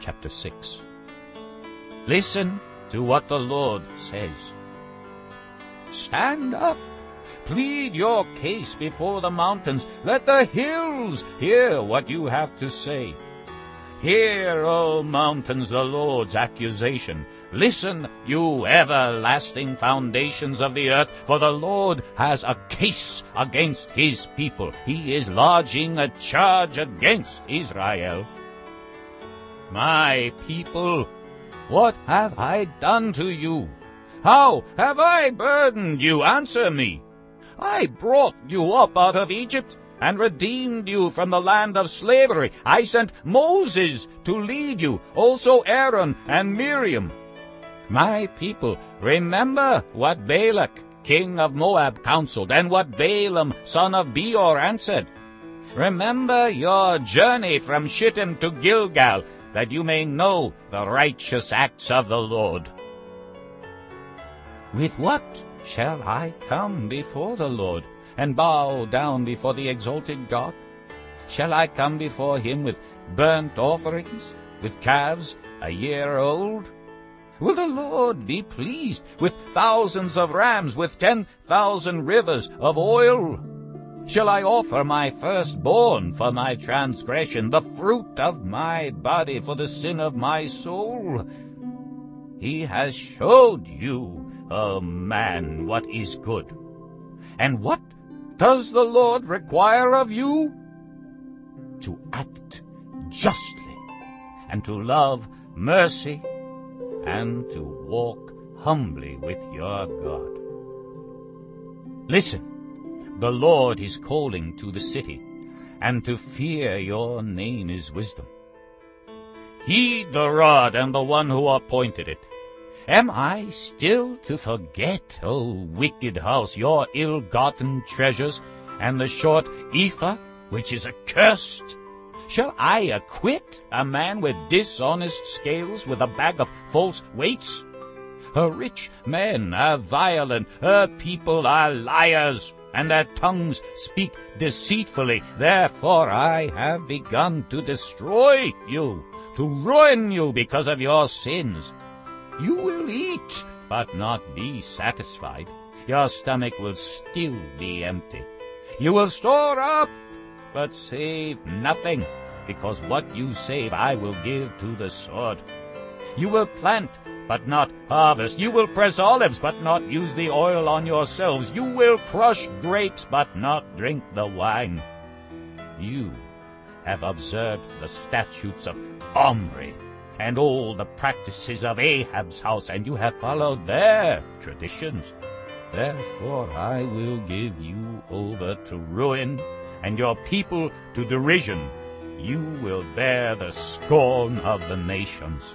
chapter 6. Listen to what the Lord says. Stand up, plead your case before the mountains. Let the hills hear what you have to say. Hear, O mountains, the Lord's accusation. Listen, you everlasting foundations of the earth, for the Lord has a case against his people. He is lodging a charge against Israel. My people, what have I done to you? How have I burdened you? Answer me. I brought you up out of Egypt and redeemed you from the land of slavery. I sent Moses to lead you, also Aaron and Miriam. My people, remember what Balak, king of Moab, counseled, and what Balaam, son of Beor, answered. Remember your journey from Shittim to Gilgal, that you may know the righteous acts of the Lord. With what shall I come before the Lord, and bow down before the exalted God? Shall I come before him with burnt offerings, with calves a year old? Will the Lord be pleased with thousands of rams, with ten thousand rivers of oil? Shall I offer my firstborn for my transgression, the fruit of my body for the sin of my soul? He has showed you, O man, what is good. And what does the Lord require of you? To act justly, and to love mercy, and to walk humbly with your God. Listen, the Lord is calling to the city, and to fear your name is wisdom. Heed the rod and the one who appointed it. Am I still to forget, O wicked house, your ill-gotten treasures, and the short ephah, which is accursed? Shall I acquit a man with dishonest scales, with a bag of false weights? Her rich men are violent, her people are liars and their tongues speak deceitfully. Therefore I have begun to destroy you, to ruin you because of your sins. You will eat, but not be satisfied. Your stomach will still be empty. You will store up, but save nothing, because what you save I will give to the sword. You will plant, but not harvest. You will press olives, but not use the oil on yourselves. You will crush grapes, but not drink the wine. You have observed the statutes of Omri and all the practices of Ahab's house, and you have followed their traditions. Therefore I will give you over to ruin, and your people to derision. You will bear the scorn of the nations.